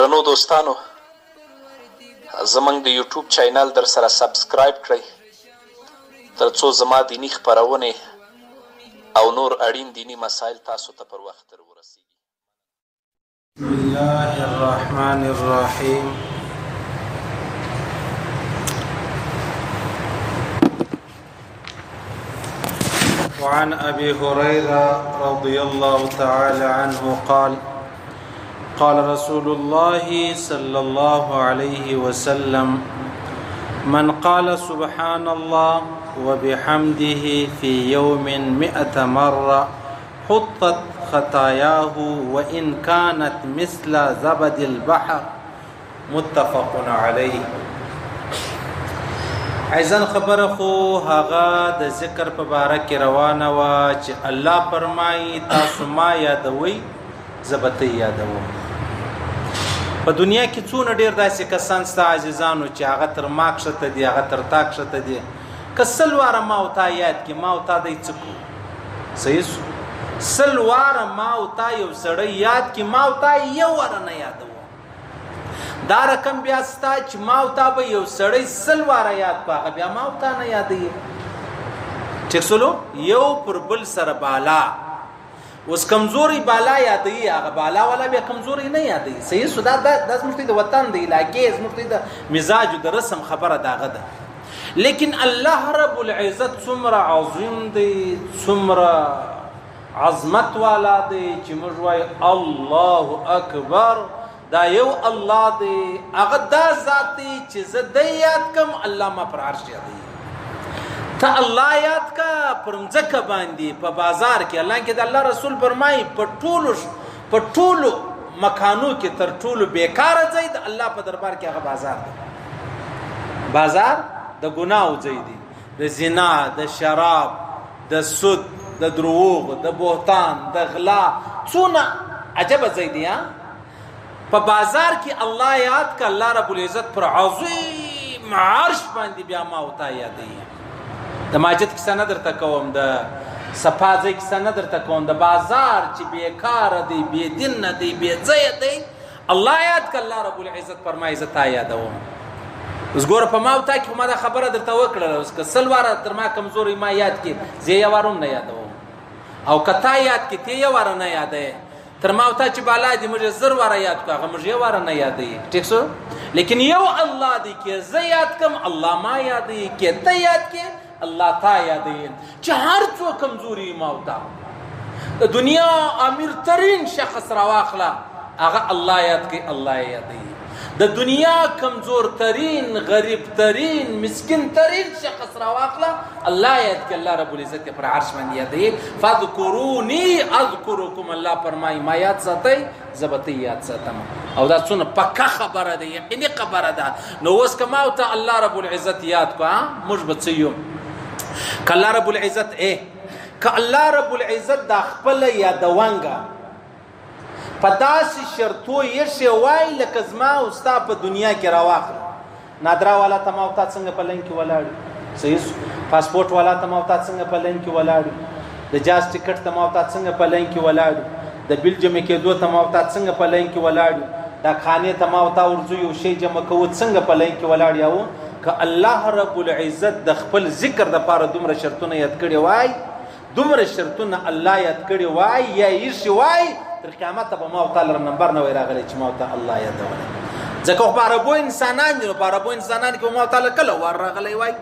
درنو دوستانو زمونږ د یوټیوب چینل درسره سبسکرایب کړئ تر څو زما دیني خپرونې او نور اړین دیني مسایل تاسو ته پر وخت در ورسیږي بسم الله الرحمن الرحیم وعن ابي هريره رضي الله تعالى عنه قال قال رسول الله صلى الله عليه وسلم من قال سبحان الله وبحمده في يوم مئة مرة حطت خطاياه وإن كانت مثل زبد البحر متفق علیه ایزن خبره خو هغه د ذکر په باره کې روانه و چې الله فرمایي تاسو ما یادوي زبته یادوم په دنیا کې څونه ډیر داسې کسان ستا عزیزانو چې هغه تر ما کښته دي هغه تر تا کښته دي کسل واره ما او تا یاد کې ما او تا دی څه کو صحیح سل واره ما او تا یو سړی یاد کې ما او تا یو واره نه یادو دا رقم بیا ستا چې ما او تا به یو سړی سل واره یاد پاغه بیا ما او تا نه یادې ټیک سلو یو پر بل سره بالا اوس کمزوري بالا یادې هغه بالا ولا بیا کمزوري نه یادې صحیح سودا د زموږ د وطن د علاقې زموږ د مزاج د رسم خبره داغه ده لیکن الله رب العزت څومره عظیم دی څومره عظمت والا دی چې موږ وای الله اکبر دا یو الله دی هغه دا ذات دی چې زه د یاد کم الله ما پر عرش یادوي ته الله یاد کا پر مځکه باندې په بازار کې الله کې د الله رسول فرمایي په ټولو په ټولو مکانو کې تر ټولو بیکاره ځای د الله په دربار کې هغه بازار دی بازار د ګناو ځای دی د زنا د شراب د سود د دروغ د بهتان د غلا څونه عجبه ځای دی په بازار کې الله یاد ک الله رب العزت پر عظیم عرش باندې بیا ما او تا یادې د ماجد کیسه نه درته کوم د صفازه کیسه نه درته کوم د بازار چې بیکار دی بی دین نه دی بی ځای دی الله یاد ک الله رب العزت فرمایي زتا یادوم اوس ګور په ما او تا کې ما دا خبره درته وکړه اوس که سلواره تر ما کمزوري ما یاد کې زه یې وارم نه یادوم او کتا یاد کې ته یې واره نه یادې تر ما او تا چې بالا دې موږ زر واره یاد کړه موږ یې واره نه یادې ټیک شو لیکن یو الله دې کې زه یاد کم الله ما یادې کې ته یاد کې الله تا یادین چې هر څو کمزوري ماوتا د دنیا امیر ترین شخص راواخلا هغه الله یاد کوي الله یادی د دنیا کمزور ترین غریب ترین مسکین ترین شخص راواخلا الله یاد کوي الله رب العزت پر عرش باندې یادی فذكروني اذكركم الله فرمای ما یاد ساتي زبته یاد ساتم او دا څونه پکا خبره ده یقیني خبره ده نو اوس کما او ته الله رب العزت یاد کو موږ بچیو کله رب العزت اے ک الله رب العزت دا خپل یادوانګه پداسي شرطو یې شی وای لکه زما او ستا په دنیا کې راواخله نادرا والا ته ما او تا څنګه په لین کې ولاړ یو صحیح سو پاسپورت والا ته ما او تا څنګه په لین کې ولاړ یو د جاز ټیکټ ته ما او تا څنګه په لین کې ولاړ یو د بل جمع کېدو ته ما او تا څنګه په لین کې ولاړ یو دا خانه ته ما او تا ورځو یو شی جمع کوو څنګه په لین کې ولاړ یو که الله رب العزت د خپل ذکر د پاره دومره شرطونه یاد کړی وای دومره شرطونه الله یاد کړي وای یا یې شي وای تر قیامت به ما او تعالی نمبر نه وای راغلی چې ما او تعالی الله یاد وای ځکه په عربو انسانان دي نو په عربو انسانان کې ما تعالی کله ور راغلی وای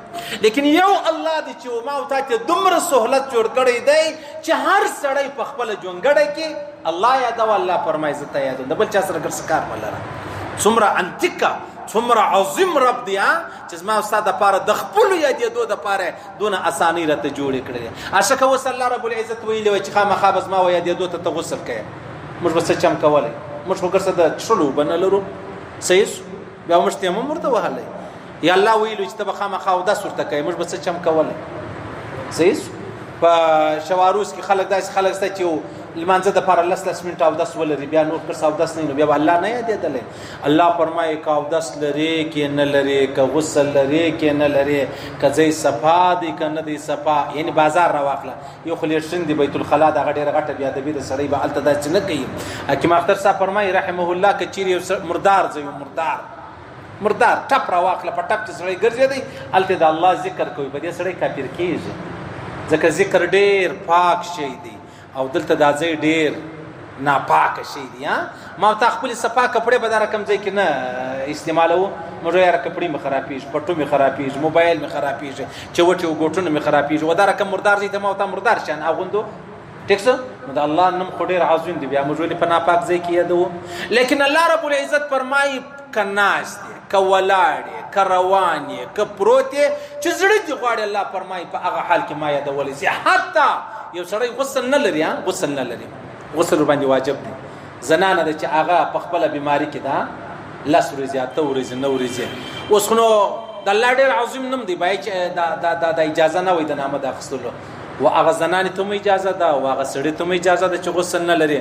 لیکن یو الله دی چې ما او تعالی دومره سہولت جوړ کړی دی چې هر سړی په خپل ژوندګړه کې الله یاد او الله فرمایي زته یاد د بل چا سره ګرځ کار ولر څومره انتیکا څومره عظیم رب دی چې زما او ستا د پاره د خپل یادېدو د پاره دونه اسانۍ راته جوړې کړې اشکه اوس الله رب العزت ویلی وای چې خامخا به زما او یادېدو ته ته غسل کوې موږ به څه چم کولی موږ خو ګرسه د څښلو اوبه نه لرو صحیح شو بیا موږ تیمم ورته وهلی یا الله ویلو چې ته به خامخا اودس ورته کوې موږ به څه چم کولی صحیح شو په شواروس کې خلک داسې خلک شته چې لمانځه د پاره لس لس منټه اودس ولري بیا نور کس اودس نه نو بیا الله نه یادېدلی الله فرمایي که اودس لرې کې نه لرې که غسل لرې کې نه لرې که ځای صفا دی که نه دی صفا یعنی بازار را واخله یو خو لیټرین دی بیت الخلا دغه ډېره غټه بیا د بي د سړی به هلته داسې نه کوي حکیم اختر صاحب فرمایي رحمه الله که چیرې مردار ځای مردار مردار ټپ را واخله په ټپ چې سړی ګرځې دی هلته د الله ذکر کوي په دې سړی کافر کېږي ځکه ذکر ډېر پاک شی دی او دلته دا ځای ډیر ناپاک شي دي ما تا خپل صفا کپڑے به دا رقم ځای کې نه استعمالو موږ یاره کپڑے مې خرابېږي پټو مې خرابېږي موبایل مې خرابېږي چوټي او ګوټونه مې خرابېږي ودا رقم مردار ځای ته ما تا مردار شان اغوندو ټیک څه نو د الله نوم خو ډیر عظیم دی بیا موږ ولې په ناپاک ځای کې یادو لیکن الله رب العزت فرمایي که ناست یې که ولاړ یې که روان یې که پروت یې چې زړه دې غواړي الله فرمایي په هغه حال کې ما یادولی سي حتی یو سړی غسل نه لري غسل نه لري غسل باندې واجب دی زنانه ده چې هغه په خپل بیماری کې ده لس ورځې اته ورځې نو ورځې اوس خو د الله ډېر عظیم نوم دی باید چې دا دا دا, دا اجازه نه وي د نامه د اخستلو و هغه زنانې ته مو اجازه ده او هغه سړي ته مو اجازه ده چې غسل نه لري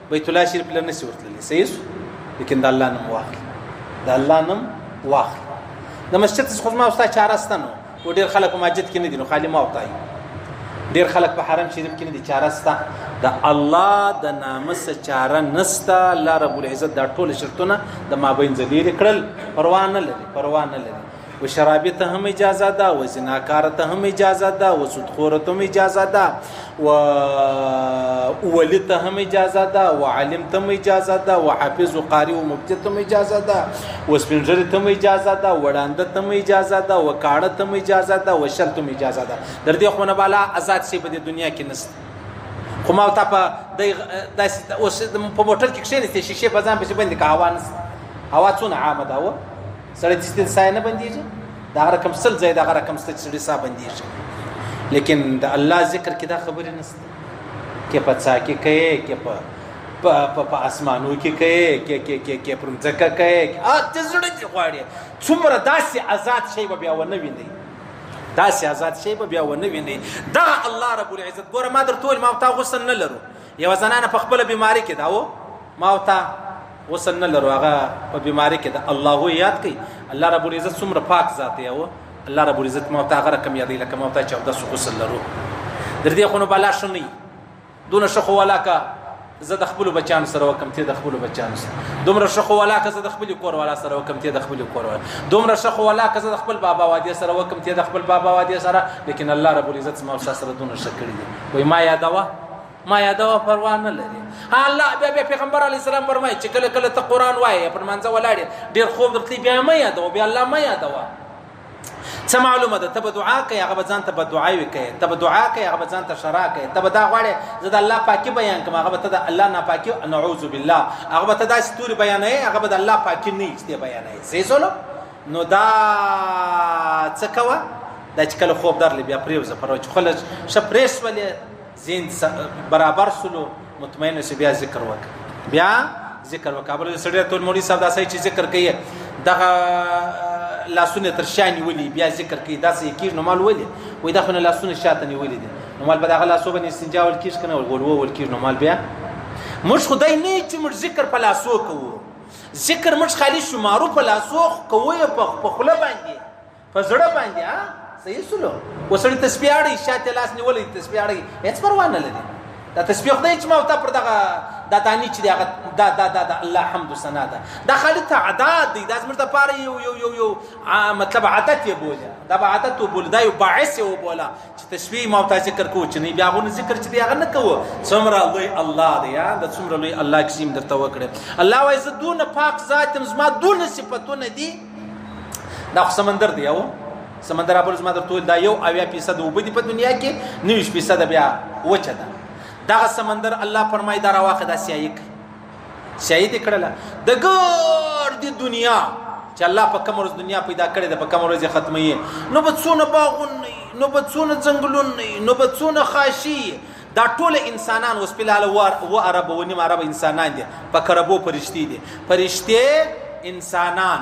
بیت الله شریف لنه سی ورتللی صحیح شو لیکن د الله نوم واخلي د الله نوم واخلي د مسجد څخه ما استاد چاره ستنو و ډیر خلک مسجد کې نه دي نو خالی ما وتاي ډیر خلک په حرم شریف کې نه دي چاره ستا د الله د نام سره چاره نستا الله رب العزت دا ټول شرطونه د مابین ذلیل کړل پروا نه لري پروا نه لري و شرابی ته هم اجازه ده و زناکار ته هم اجازه ده و سودخور ته هم اجازه ده و اولی ته هم اجازه ده و عالم ته هم اجازه ده و حافظ و قاری و مبتد ته هم اجازه ده و سپینږری ته هم اجازه ده و ړانده ته هم اجازه ده و کاړه ته هم اجازه ده و شل ته هم اجازه ده در دې خونه بالا آزاد شي په دې دنیا کې نشته خو ما ته په داسې اوس په موټر کې کښېنې شیشې په ځان پسې باندې کاوانس هوا څونه عامه ده و سړی چې ستن سای نه بنديږي دا رقم سل ځای دا رقم ست چې سړی سا بنديږي لیکن د الله ذکر کې دا خبرې نشته کې په څا کې کوي کې په په په اسمانو کې کوي کې کې کې کې پر ځکه کوي ا ته زړه دي غواړي څومره داسې آزاد شي به بیا ونه ویني داسې آزاد شي به بیا ونه ویني دا الله رب العزت ګوره ما درته ما تا غوسه نه لرو یو زنانه په خپل بیماری کې داو ما او تا وسن نه لرو هغه په بیماری کې د الله یاد کوي الله رب العزت څومره پاک ذات دی او الله رب العزت ما او تا غره کم یادې لکه ما او تا چې او د غسل لرو در دې خونو بلا شنی دونه شخو ولاکه زه د خپل بچان سره وکم ته د خپل بچان سره دومره شخو ولا که زه د خپل کور والا سره وکم ته د خپل کور والا دومره شخو ولا که زه د خپل بابا وادي سره وکم ته د خپل بابا وادي سره لیکن الله رب العزت ما سره دونه شکړي وي ما یادوه ما یاده او پروا نه لري الله بیا بیا پیغمبر علی السلام فرمایي چې کله کله ته قران وایې پر منځه ولاړ ډیر خوب درتلی بیا ما یاده او بیا الله ما یاده وا څه معلومه ده تب دعا کوي هغه ځان ته په دعا وي کوي تب دعا کوي هغه ځان ته شرا کوي تب دا غواړي زه د الله پاکي بیان کوم هغه ته د الله نه پاکي نعوذ بالله هغه ته د ستوري بیان نه هغه د الله پاکي نه ایستي بیان نه سي زلو نو دا څه کوه دا چې کله خوب درلې بیا پریوزه پر چې خلک شپریس ولې زین برابر سلو مطمئن شي بیا ذکر وک بیا ذکر وک ابل سړی ټول مولوی صاحب داسې چې ذکر کوي دغه لاسونه تر شانی ولي بیا ذکر کوي داسې کیږي نو مال ولي وای دا خو نه لاسونه شاته نه ولي دي نو مال به دغه لاسو باندې استنجا ول کیږي کنه ول ول کیږي نو مال بیا موږ خدای نه چې موږ ذکر په لاسو کوو ذکر مټ خالی شمارو په لاسو کوی په خپل باندې په زړه باندې ها صحیح سلو وسړی تسبیح اړي شاته لاس نیولې تسبیح اړي هیڅ پروا نه لري دا تسبیح خدای چې ما وتا پر دغه دا دانی چې دغه دا دا دا دا الله حمد سنا ده دا خالی تعداد دی دا زمرته پاره یو یو یو یو مطلب عادت یې بوله دا عادت وبول دا یو باعث یې وبوله چې تشبیه ما ته ذکر کو چې نه بیا غو ذکر چې دی هغه نه کوو څومره لوی الله دی یا د څومره لوی الله کسیم درته وکړي الله وایي زه دونه پاک ذات يم زما دونه صفاتونه دي دا سمندر دی یو سمندر ابل زما د ټول دا یو اویا فیصد وب دي په دنیا کې 90 فیصد بیا وچه ده دا سمندر الله فرمایي دا راواخه دا سیایک شهید کړل د ګور د دنیا چې الله په کوم ورځ دنیا پیدا کړې ده په کوم ورځ ختمي نو په څونه باغون نو په څونه ځنګلون نو په څونه خاشي دا ټول انسانان اوس په لاله و عرب و نیم عرب انسانان دي په کربو پرشتي دي پرشته انسانان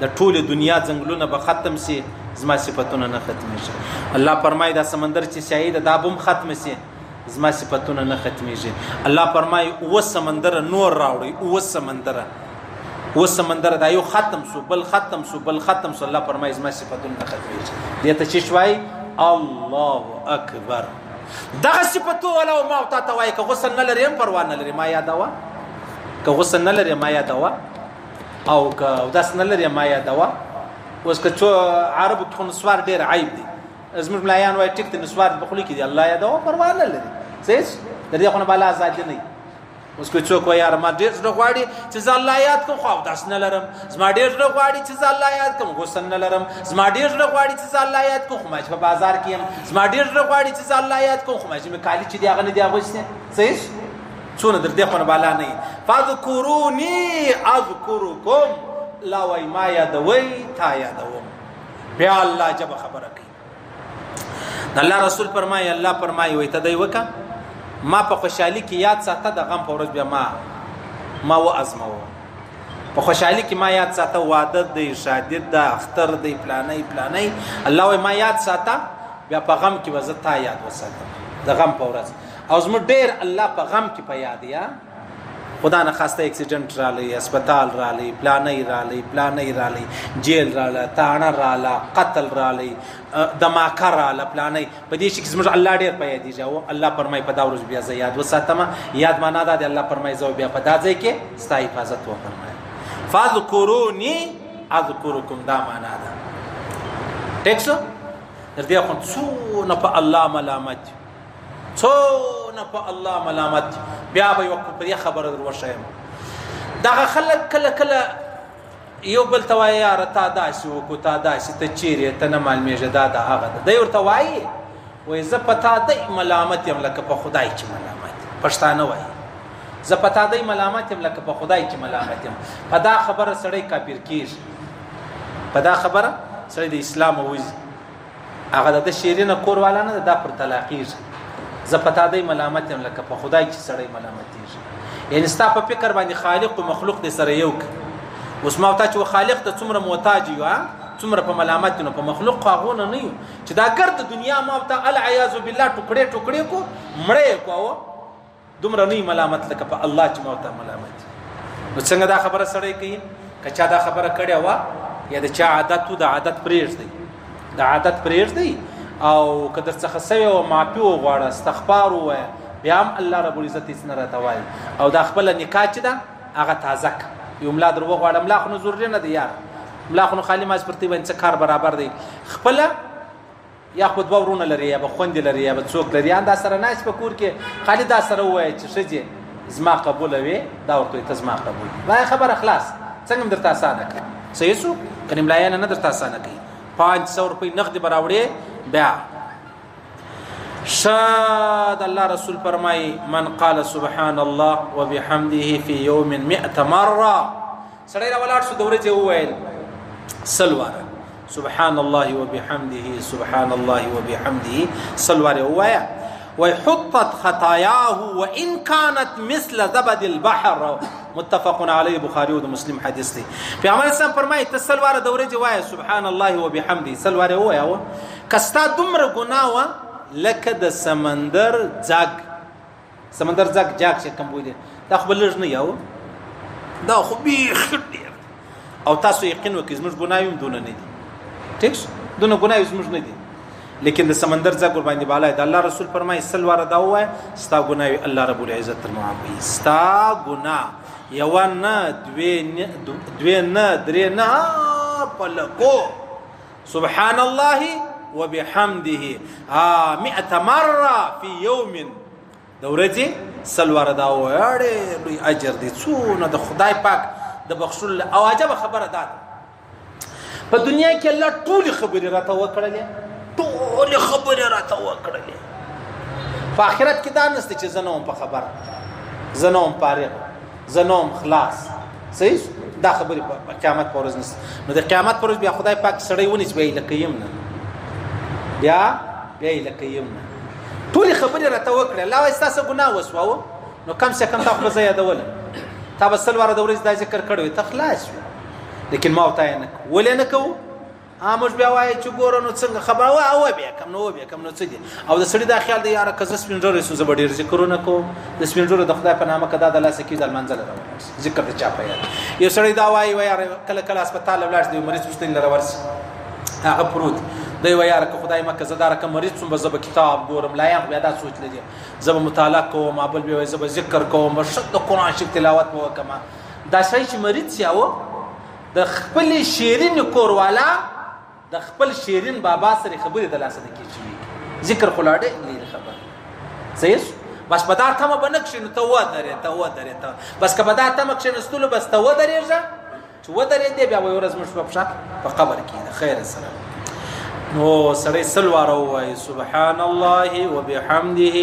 د ټوله دنیا ځنګلونه به ختم سي زما صفاتونه نه ختميږي الله فرمای دا سمندر چې سیاهي ده دا بم ختم سي زما صفاتونه نه ختميږي الله فرمای او سمندر نور راوړي او سمندر و سمندر دا یو ختم سو بل ختم سو بل ختم سو الله فرمای زما صفاتونه نه ختميږي دته چې شوي الله اکبر دغه صفاتو ولا ما او تا ته وای که غسل نه لري هم پروا نه لري ما یادوا که غسل نه لري ما یادوا او که داس نه لري ما یادوا اوس که څو عربو کې نسوار ډیر عیب دي زموږ ملایان وایي ټیک ته نسوار په خلی کې دي الله یادوا پروا نه لري سیس د دې خونه بالا آزاد نه اوس که څوک وایي ما ډیر زړه غواړي چې زه الله یاد کوم خو داس نه لرم زما ډیر زړه غواړي چې زه الله یاد کوم غوسن نه لرم زما ډیر زړه غواړي چې زه الله یاد کوم خو ما په بازار کې يم زما ډیر زړه غواړي چې زه الله یاد کوم خو ما چې کالی چې دی هغه نه دی هغه څه سیس څونه در دې خونه بالا نه فذكروني اذكركم لا وای ما یادوي تا یادوم بیا الله جب خبره کوي الله رسول فرمایي الله فرمایي وي ته دی وکا ما په خوشحالي کې یاد ساته د غم په ورځ بیا ما ما و ازمو په خوشحالي کې ما یاد ساته واده دی شادي ده اختر دی پلانې پلانې الله وای ما یاد ساته بیا په غم کې وزتا یاد وساته د غم په ورځ او زموږ ډیر الله په غم کې په یاد یا خدا نه خواسته اکسیډنټ رالی هسپتال رالی پلانې رالی پلانې رالی جیل رالی تاڼه رالی قتل رالی دماکه رالی پلانې په دې شي کې زموږ الله ډیر په یاد دی او الله پرمای په دا ورځ بیا زه یاد وساتم یاد معنا دا دی الله پرمای زه بیا په دا ځای کې ستا حفاظت وفرمای فذكروني اذكركم دا معنا ده ټیکسو تر دې خو څو نه په الله ملامت څونه په الله ملامت بیا به یو په دې خبره دروښیم دا خلک کله کله یو بل توای یار تا داسې وکړو تا داسې ته چیرې ته نه معلومېږي دا د هغه ده دی ورته وایي وایي زه په تا دی ملامت یم لکه په خدای چې ملامت پښتانه وایي زه په تا دی ملامت یم لکه په خدای چې ملامت یم په دا خبره سړی کافر کیږي په دا خبره سړی د اسلام وځي هغه د شیرینه کور والا نه دا پر طلاقیږي زه پتا دی ملامت یم لکه په خدای چې سړی ملامتیږي یعنی ستا په فکر باندې خالق او مخلوق دې سره یو کړي اوس ما ته چې خالق ته څومره محتاج یو څومره په ملامت نو په مخلوق خو نه نه چې دا ګرد دنیا ما ته العیاذ بالله ټوکړې ټوکړې کو مړې کو دومره نه ملامت لکه په الله چې موته ملامت نو څنګه دا خبره سړی کوي که چا دا خبره کړې وه یا د چا عادت د عادت پرېږدي د عادت پرېږدي او که در څخه سوی او معافي وغواړه استغفار ووایه بیا هم الله رب العزت هېڅ نه راته وایي او دا خپله نکاح چې ده هغه تازه که یو ملا در وغواړه ملا خو نو ضروري نه دی یار ملا خو نو خالي ماسپرتي باندې څه کار برابر دی خپله یا خو دوه ورونه لري یا به خوندې لري یا به څوک لري ان دا سره ناست په کور کې خالي دا سره وایي چې ښځې زما قبول وي دا ورته ته زما قبول دا خبره خلاص څنګه درته اسانه کړه صحیح شو کني ملایانه نه درته اسانه کوي 500 روپۍ نقد براوړې بیا شاد الله رسول فرمای من قال سبحان الله وبحمده في يوم 100 مره سړی را ولاړ شو د ورځې وویل سلواره سبحان الله وبحمده سبحان الله وبحمده سلواره وایا وحطت خطاياه وان كانت مثل زبد البحر متفق علی بخاری او مسلم حدیث دی پیغمبر اسلام فرمایي ته سلواره د ورځې وایه سبحان الله وبحمده سلواره وایه کستا دومره ګناوه لکه د سمندر ځګ سمندر ځک جاک چې کم وي دا خو بلج نه یاو دا خو به خټي او تاسو یقین وکړئ زموږ ګنایم دون نه دي ټیک دون ګنایم زموږ نه دي لیکن د سمندر ځا قربان دی بالا د الله رسول فرمای سل واره دا وای ستا ګناوی الله رب العزت تر معافی ستا ګنا یو نه دوی نه دوی نه درې نه پلکو سبحان الله وبحمده 100 مره فی یوم د ورځې سلوار دا وړې لوی اجر دي څونه د خدای پاک د بخښل او عجب خبره ده په دنیا کې الله ټول خبرې راته وکړلې ټول خبرې راته وکړلې په آخرت کې دا نشته چې زنوم په خبره زنوم پاره زنوم خلاص صحیح دا خبرې په قیامت پر ورځ نشته نو د قیامت پر ورځ بیا خدای پاک سړی ونی چې بیا لکه یم نه بیا بیا لکه یم نه ټول خبرې راته وکړه لا وای تاسو ګناه وسوو نو کم څه کم تاسو زه یادول تا بسل واره د ورځ دا ذکر کړو ته خلاص لیکن ما وتا نه ولې نه کوو ها موږ بیا وایي چې ګوره نو څنګه خبره او به کم نو به کم نو څه دي او د سړي دا خیال دی یاره که زه سپینډر یې زه به ډېر ذکرونه کوم د سپینډر د خدای په نامه کدا د لاسه کې د منځله راوړم ذکر د چا په یاد یو سړی دا وایي و یاره کله کله هسپتال ولاړ دی مریض پښتنې لره ورسي هغه پروت دی و یاره که خدای مکه زه دا رقم مریض څوم زه به کتاب ګورم لا یغ بیا دا سوچ لدی زه به مطالعه کوم ابل به زه به ذکر کوم شد قرآن شپ تلاوت به وکم دا سړی چې مریض سیاو د خپل شیرین کوروالا د خپل شیرین بابا سره خبرې د لاسه نه کیږي ذکر خلاړې لري خبر صحیح بس په دا تمه به نکښې نو ته ودرې ته ودرې ته بس که په دا تمه کښې نستلو بس ته ودرېږه چې ودرې دې بیا وایي ورځ موږ په پښه په قبر کې د خیر سره نو سړی سل واره وایي سبحان الله وبحمده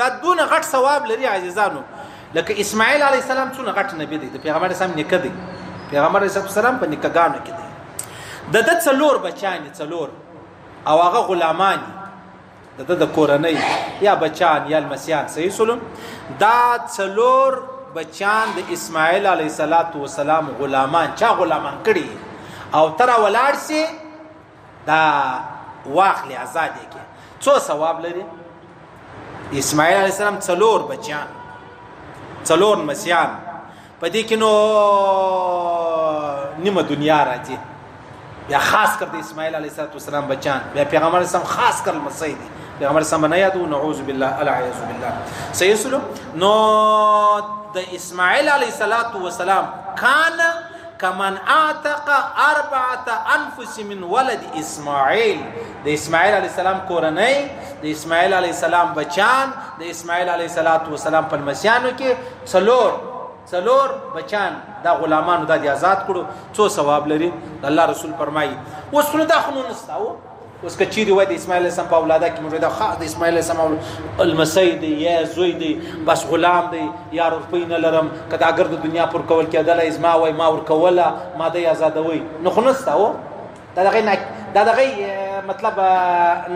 دا دونه غټ ثواب لري عزیزانو لکه اسماعیل علی السلام څونه غټ نبی دی د پیغمبر اسلام نیکه دی پیغمبر اسلام په نکګانو کې دی د د څلور بچانی څلور او هغه غلامان د د کورنۍ یا بچان یا المسیان صحیح سلم دا څلور بچان د اسماعیل علی صلوات و سلام غلامان چا غلامان کړي او تر ولاړ سي دا واخلې آزادې کې څو ثواب لري اسماعیل علیه السلام څلور بچیان څلور مسیان په دې کې نو نیمه دنیا راځي بیا خاص کر د اسماعیل علیه السلام بچان بیا پیغمبر سم خاص کر مسیح دي پیغمبر سم نه یادو نعوذ بالله العیاذ بالله سیسلو نو د اسماعیل علیه السلام کان کمن اعتق اربعه انفس من ولد اسماعیل د اسماعیل علی السلام کورنۍ د اسماعیل علی السلام بچان د اسماعیل علی السلام په مسیانو کې څلور څلور بچان دا غلامانو د آزاد کړو څو ثواب لري الله رسول فرمایي اوس نو دا خنو نستاو اوس که چیرې وای د اسماعیل علیه السلام په اولاده کې موږ دا خاص د اسماعیل علیه السلام المسی دی یا زوی دی بس غلام دی یا روپۍ نه لرم که دا ګرد دنیا پر کول کېدل ازما وای ما ور کوله ما د آزادوي نو خو نسته و دا دغه نه دا دغه مطلب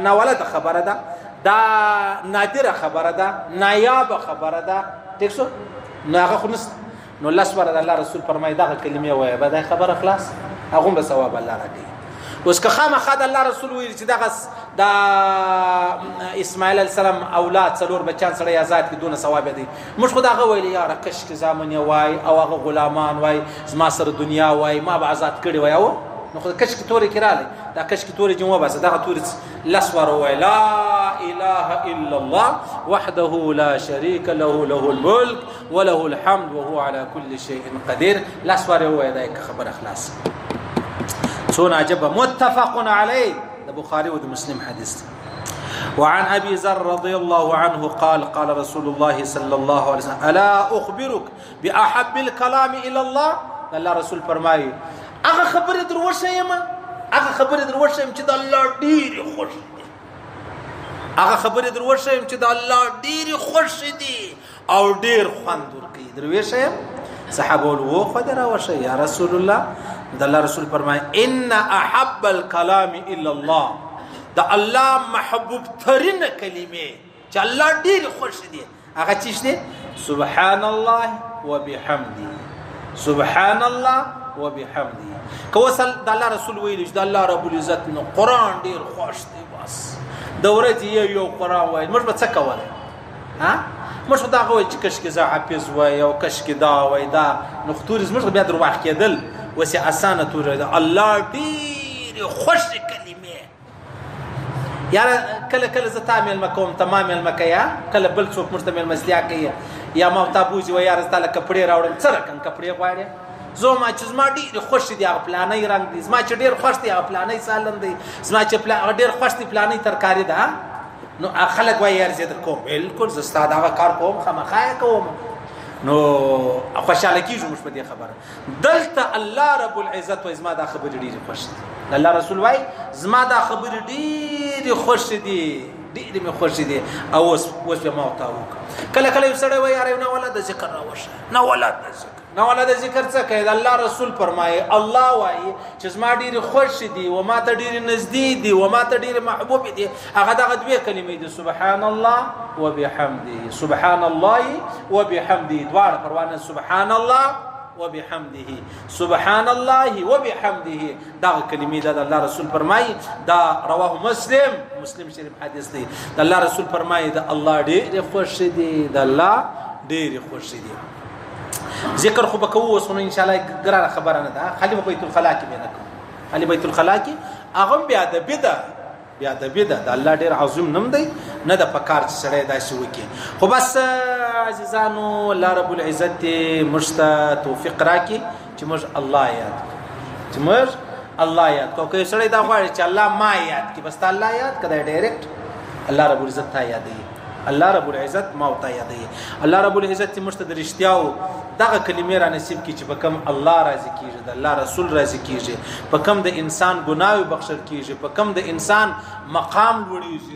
ناولده خبره ده دا نادره خبره ده نایاب خبره ده ټیک شو نو هغه خو نسته نو لس واره د الله رسول فرمایي دغه کلمې وایي به دا خبره خلاص هغه به ثواب الله راکړي اوس که خامخا د الله رسول ویل چې دغه د اسماعیل علی السلام اولاد څلور بچان سره آزاد کی دونه ثواب دی موږ خدای غو ویل یا رکش کی زامن وای او هغه غلامان وای زما سره دنیا وای ما به آزاد کړي وای او نو خدای کش کی تورې کړاله دا کش کی تورې جمعه بس دا تورې لس ور وای لا اله الا الله وحده لا شريك له له الملك وله الحمد وهو على كل شيء قدير لا سواره وای دا یک خبر اخلاص څونه عجب متفق عليه د بخاري او د مسلم حدیث وعن ابي ذر رضي الله عنه قال قال رسول الله صلى الله عليه وسلم الا اخبرك باحب الكلام الى الله الله رسول فرمایي هغه خبره دروښه یم هغه خبره دروښه یم چې د الله ډیر خوښ هغه خبرې دروښیم چې د الله ډېری خوښ دي او ډیر خوند ورکړي درویش یم صحابه وو خو دراوشه یا رسول الله د الله رسول فرمای ان احب الكلام الا الله د الله محبوب ترين کلمې چې الله ډیر خوش دي هغه چی شته سبحان الله وبحمده سبحان الله وبحمده کو وصل د الله رسول ویل چې د الله رب العزت نو قران ډیر خوش دی بس د ورځې یو قران وای موږ به څه کوله ها موږ خو دا غوي چې کشکې زه حافظ وای او کشکې دا وای دا نو تورې زموږ بیا درواغ کېدل اوس یې اسانه تورې ده الله ډېرې خوښې کلمې یاره کله کله زه تا مېلمه کوم ته ما مېلمه که یا کله بل څوک موږ ته مېلمستیا کوي یا ما تا بوځي وایي یاره ستا له کپړې راوړم څه رقم کپړې غواړې زه ما چې زما ډېر خوښ دي هغه پلانې رنگ دي زما چې ډېر خوښ دي هغه پلانې سالن دي زما چې پلان ډېر خوښ دي پلانې ترکاری ده نو خلک وایي یار زه د کوم بالکل زه ستاد هغه کار کوم خامخا کوم نو خوشاله کیږو مش په دې خبره دلته الله رب العزت و زما دا خبرې ډېرې خوش دي الله رسول وای زما دا خبرې ډېرې خوش دي ډېرې مې خوش دي او اوس اوس ما او تا وک کله کله یو سړی وای یار نه ولا د ذکر راوښه نه ولا د ذکر نو الله د ذکر څخه کوي د الله رسول فرمایي الله وایي چې زما ډیر خوش دي او ما ته ډیر نږدې دي او ما ته ډیر محبوب دي هغه دغه دوه کلمې دي سبحان الله وبحمده سبحان الله وبحمده دوار پروانه سبحان الله وبحمده سبحان الله وبحمده دا کلمې د الله رسول فرمایي دا رواه مسلم مسلم شریف حدیث دی د الله رسول فرمایي د الله ډیر خوش دي د الله ډیر خوش دي ذکر خو بکو اوس نو ان شاء الله ګرانه خبره نه ده خالي بیت الخلا کې به نه کوم خالي بیت الخلا کې هغه بیا د بده بیا د بده د الله ډیر عظیم نم دی نه د پکار چې سړی داسې وکي خو بس عزیزانو الله رب العزت مشته توفیق راکړي چې موږ الله یاد چې موږ الله یاد کو کوي سړی دا غواړي چې الله ما یاد کی بس الله یاد کړه ډایرکټ الله رب العزت ته یاد دی الله رب العزت ما ته یاد دی الله رب العزت چې موږ ته د رښتیاو دغه کلمې را نصیب کی چې په کم الله راضي کیږي د الله رسول راضي کیږي په کم د انسان ګناوي بخښل کیږي په کم د انسان مقام لوړیږي